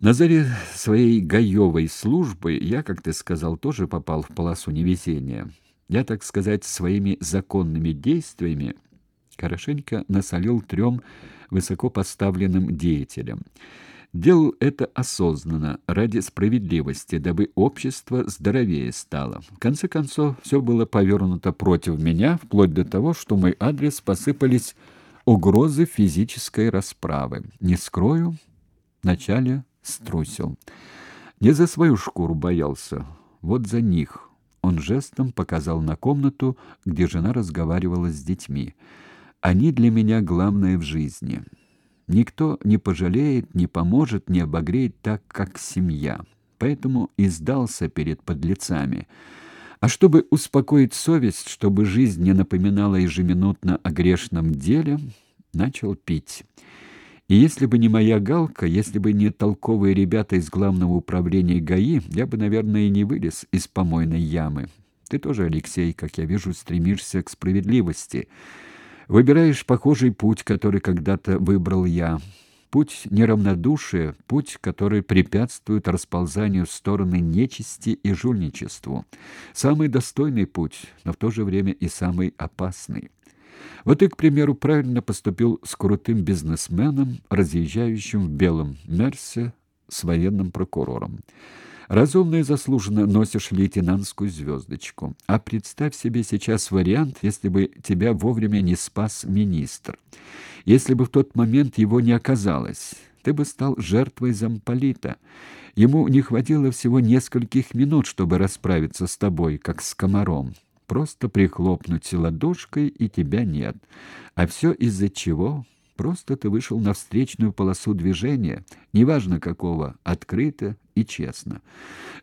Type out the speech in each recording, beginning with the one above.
На заре своей гаевой службы я, как ты сказал, тоже попал в полосу невезения. Я, так сказать, своими законными действиями хорошенько насолил трем высокопоставленным деятелям. Делал это осознанно, ради справедливости, дабы общество здоровее стало. В конце концов, все было повернуто против меня, вплоть до того, что мой адрес посыпались угрозы физической расправы. Не скрою, вначале струсил. Не за свою шкуру боялся, вот за них. Он жестом показал на комнату, где жена разговаривала с детьми. Они для меня главное в жизни. Никто не пожалеет, не поможет, не обогреет так, как семья. Поэтому и сдался перед подлецами. А чтобы успокоить совесть, чтобы жизнь не напоминала ежеминутно о грешном деле, начал пить. И если бы не моя галка, если бы не толковые ребята из главного управления ГАИ, я бы, наверное, и не вылез из помойной ямы. Ты тоже, Алексей, как я вижу, стремишься к справедливости. Выбираешь похожий путь, который когда-то выбрал я. Путь неравнодушия, путь, который препятствует расползанию в стороны нечисти и жульничеству. Самый достойный путь, но в то же время и самый опасный. Вот ты, к примеру, правильно поступил с крутым бизнесменом, разъезжающим в белом Мерсе с военным прокурором. Разумно и заслуженно носишь лейтенантскую звездочку. А представь себе сейчас вариант, если бы тебя вовремя не спас министр. Если бы в тот момент его не оказалось, ты бы стал жертвой замполита. Ему не хватило всего нескольких минут, чтобы расправиться с тобой, как с комаром. Просто прихлопнуть ладошкой, и тебя нет. А все из-за чего? Просто ты вышел на встречную полосу движения, неважно какого, открыто и честно.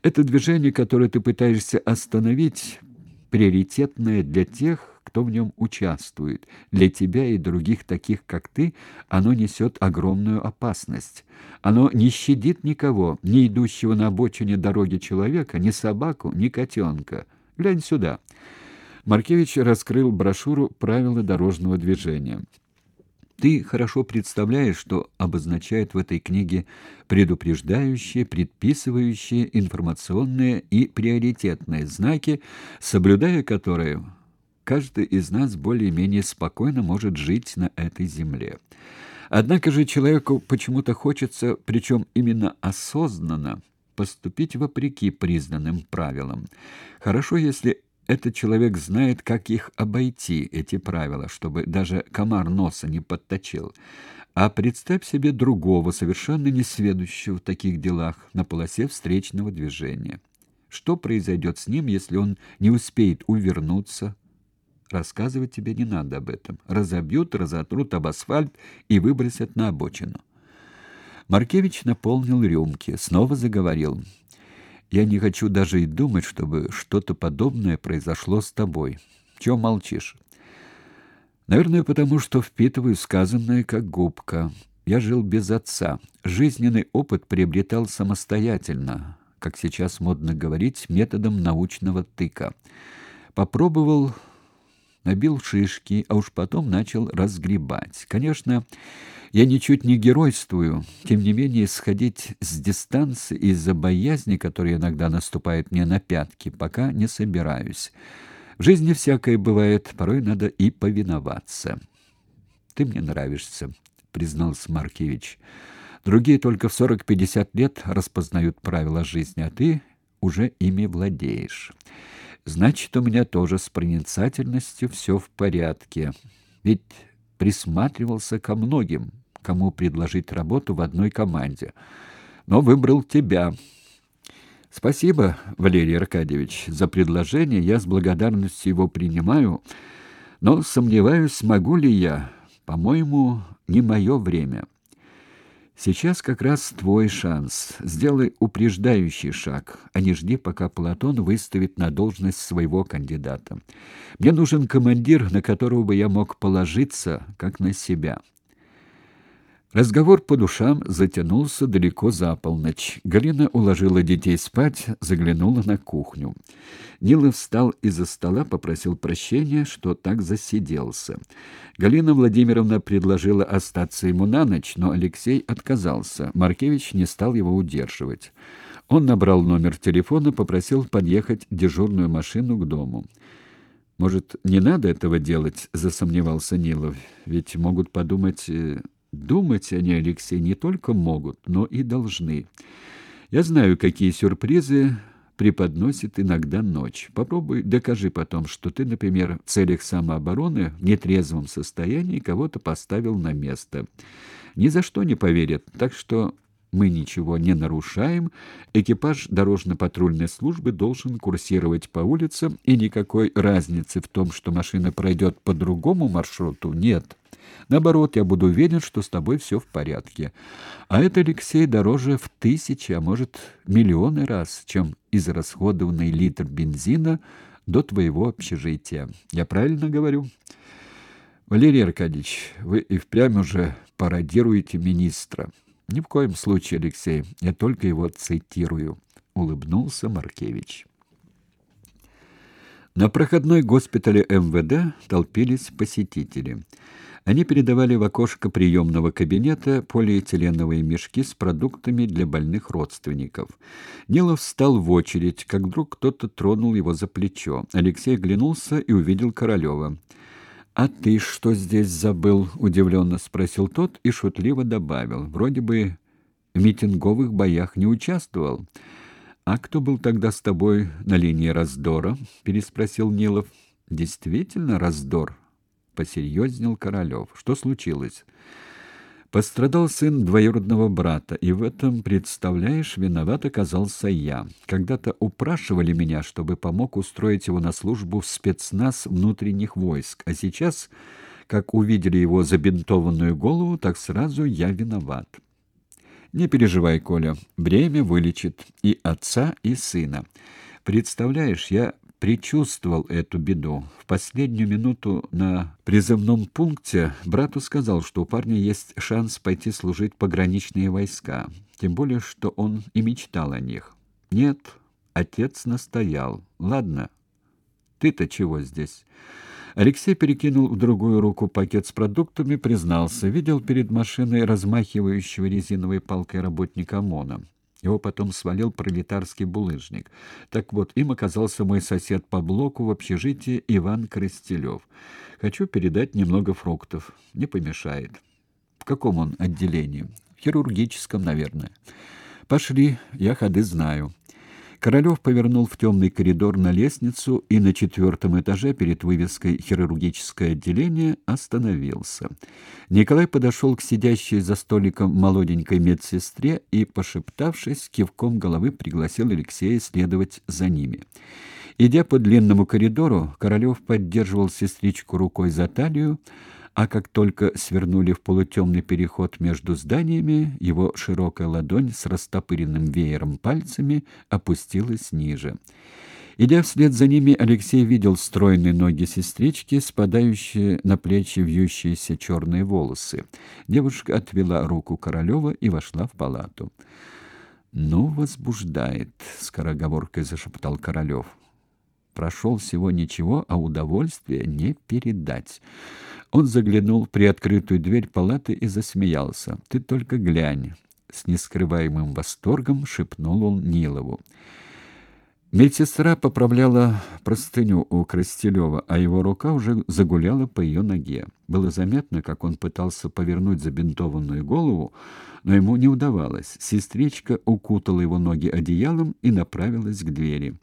Это движение, которое ты пытаешься остановить, приоритетное для тех, кто в нем участвует. Для тебя и других таких, как ты, оно несет огромную опасность. Оно не щадит никого, ни идущего на обочине дороги человека, ни собаку, ни котенка. Глянь сюда. Маркевич раскрыл брошюру Правила дорожного движения. Ты хорошо представляешь, что обозначают в этой книге предупреждающие, предписывающие, информационные и приоритетные знаки, соблюдая которые каждый из нас более-менее спокойно может жить на этой земле. Однако же человеку почему-то хочется, причем именно осознанно, поступить вопреки признанным правилам. Хорошо, если этот человек знает, как их обойти, эти правила, чтобы даже комар носа не подточил. А представь себе другого, совершенно несведущего в таких делах, на полосе встречного движения. Что произойдет с ним, если он не успеет увернуться? Рассказывать тебе не надо об этом. Разобьют, разотрут об асфальт и выбросят на обочину. Маркевич наполнил рюмки, снова заговорил. Я не хочу даже и думать, чтобы что-то подобное произошло с тобой. Чего молчишь? Наверное, потому что впитываю сказанное как губка. Я жил без отца. Жизненный опыт приобретал самостоятельно, как сейчас модно говорить, методом научного тыка. Попробовал набил шишки, а уж потом начал разгребать. Конечно, я ничуть не геройствую, тем не менее сходить с дистанции из-за боязни, которая иногда наступает мне на пятки, пока не собираюсь. В жизни всякое бывает, порой надо и повиноваться. Ты мне нравишься, признался Маркевич. Другие только в сорок-пятьдесят лет распознают правила жизни, а ты уже ими владеешь. Значит, у меня тоже с проницательностью все в порядке. Ведь присматривался ко многим, кому предложить работу в одной команде. Но выбрал тебя. Спасибо, Валерий Аркадьевич, за предложение. Я с благодарностью его принимаю, но сомневаюсь, смогу ли я. По-моему, не мое время. Сейчас как раз твой шанс. Сделай упреждающий шаг, а не жди, пока Платон выставит на должность своего кандидата. Мне нужен командир, на которого бы я мог положиться, как на себя. Разговор по душам затянулся далеко за полночь. Галина уложила детей спать, заглянула на кухню. Нила встал из-за стола, попросил прощения, что так засиделся. Галина Владимировна предложила остаться ему на ночь, но Алексей отказался. Маркевич не стал его удерживать. Он набрал номер телефона, попросил подъехать дежурную машину к дому. «Может, не надо этого делать?» — засомневался Нилов. «Ведь могут подумать...» Думать они, Алексей, не только могут, но и должны. Я знаю, какие сюрпризы преподносит иногда ночь. Попробуй докажи потом, что ты, например, в целях самообороны в нетрезвом состоянии кого-то поставил на место. Ни за что не поверят, так что мы ничего не нарушаем, экипаж дорожно-патрульной службы должен курсировать по улицам, и никакой разницы в том, что машина пройдет по другому маршруту, нет. Наоборот, я буду уверен, что с тобой все в порядке. А это, Алексей, дороже в тысячи, а может, миллионы раз, чем израсходованный литр бензина до твоего общежития. Я правильно говорю? Валерий Аркадьевич, вы и впрямь уже пародируете министра. Ни в коем случае, Алексей, я только его цитирую, улыбнулся Маркевич. На проходной госпитале МВД толпились посетители. Они передавали в окошко приемного кабинета полиэтиленовые мешки с продуктами для больных родственников. Нилов встал в очередь, как вдруг кто-то тронул его за плечо. Алексей оглянулся и увидел Королева. «А ты что здесь забыл?» — удивленно спросил тот и шутливо добавил. «Вроде бы в митинговых боях не участвовал». «А кто был тогда с тобой на линии раздора?» — переспросил Нилов. «Действительно раздор?» — посерьезнел Королев. «Что случилось?» Пострадал сын двоюродного брата, и в этом, представляешь, виноват оказался я. Когда-то упрашивали меня, чтобы помог устроить его на службу в спецназ внутренних войск, а сейчас, как увидели его забинтованную голову, так сразу я виноват. Не переживай, Коля, время вылечит и отца, и сына. Представляешь, я предчувствовал эту беду. В последнюю минуту на призывном пункте брату сказал, что у парня есть шанс пойти служить пограничные войска, тем более что он и мечтал о них. Нет, отец настоял. Ладно. Ты-то чего здесь? Алексей перекинул в другую руку пакет с продуктами, признался, видел перед машиной размахивающего резиновой палкой работника ОМОНа. Его потом свалил пролетарский булыжник. Так вот, им оказался мой сосед по блоку в общежитии Иван Крестелев. Хочу передать немного фруктов. Не помешает. В каком он отделении? В хирургическом, наверное. Пошли, я ходы знаю. Королев повернул в темный коридор на лестницу и на четвертом этаже перед вывеской «Хирургическое отделение» остановился. Николай подошел к сидящей за столиком молоденькой медсестре и, пошептавшись, кивком головы пригласил Алексея следовать за ними. Идя по длинному коридору, Королев поддерживал сестричку рукой за талию, а как только свернули в полутемный переход между зданиями, его широкая ладонь с растопыренным веером пальцами опустилась ниже. Идя вслед за ними, Алексей видел стройные ноги сестрички, спадающие на плечи вьющиеся черные волосы. Девушка отвела руку Королева и вошла в палату. «Ну, возбуждает», — скороговоркой зашептал Королев. «Прошел всего ничего, а удовольствие не передать». Он заглянул в приоткрытую дверь палаты и засмеялся. «Ты только глянь!» С нескрываемым восторгом шепнул он Нилову. Медсестра поправляла простыню у Крастелева, а его рука уже загуляла по ее ноге. Было заметно, как он пытался повернуть забинтованную голову, но ему не удавалось. Сестричка укутала его ноги одеялом и направилась к двери.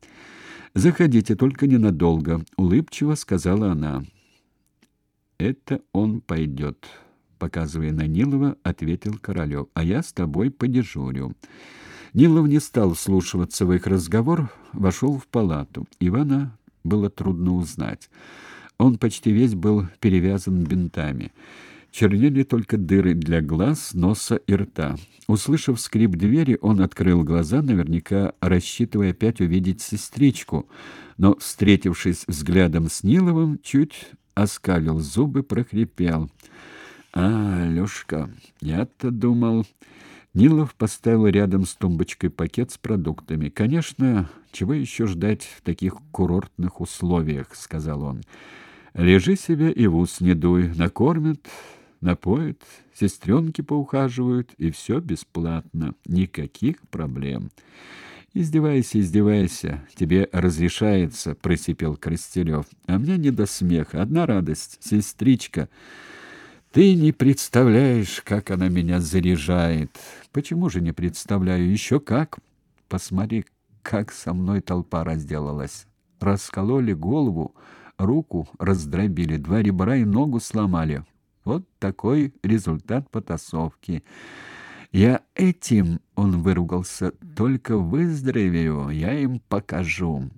«Заходите, только ненадолго», — улыбчиво сказала она. Это он пойдет», — показывая на Нилова, ответил Королев. «А я с тобой подежурю». Нилов не стал вслушиваться в их разговор, вошел в палату. Ивана было трудно узнать. Он почти весь был перевязан бинтами. Чернели только дыры для глаз, носа и рта. Услышав скрип двери, он открыл глаза, наверняка рассчитывая опять увидеть сестричку, но, встретившись взглядом с Ниловым, чуть оскалил зубы, прохрипел: А, Лёшка, я-то думал, Нилов поставил рядом с тумбочкой пакет с продуктами. Конечно, чего еще ждать в таких курортных условиях, сказал он. Лежи себе и в ус не дуй, накормят, напоят, сестренки поухаживают, и все бесплатно, никаких проблем. Издевайся, издевайся, тебе разрешается, просипел Крастелев. А мне не до смеха, одна радость, сестричка. Ты не представляешь, как она меня заряжает. Почему же не представляю? Еще как. Посмотри, как со мной толпа разделалась. Раскололи голову, руку раздробили, два ребра и ногу сломали. Вот такой результат потасовки. Я этим, он выругался, только выздоровею, я им покажу.